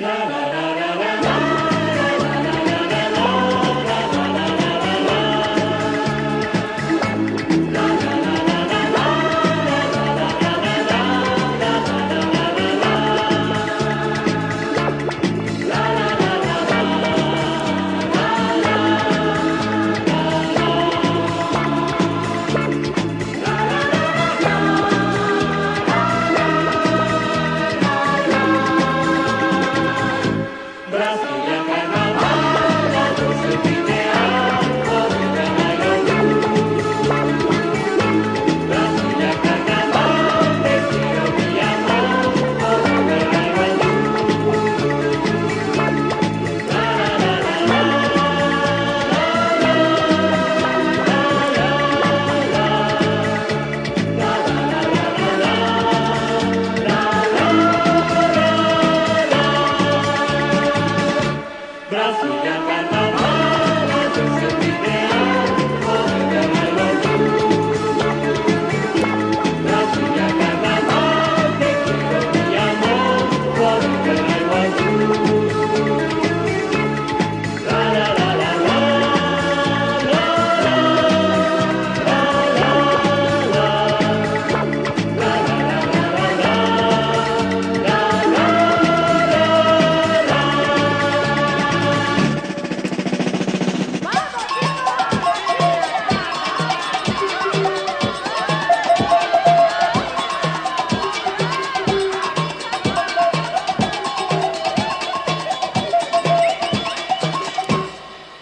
Yeah. Muliakanlah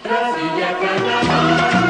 Castilla, Canadá.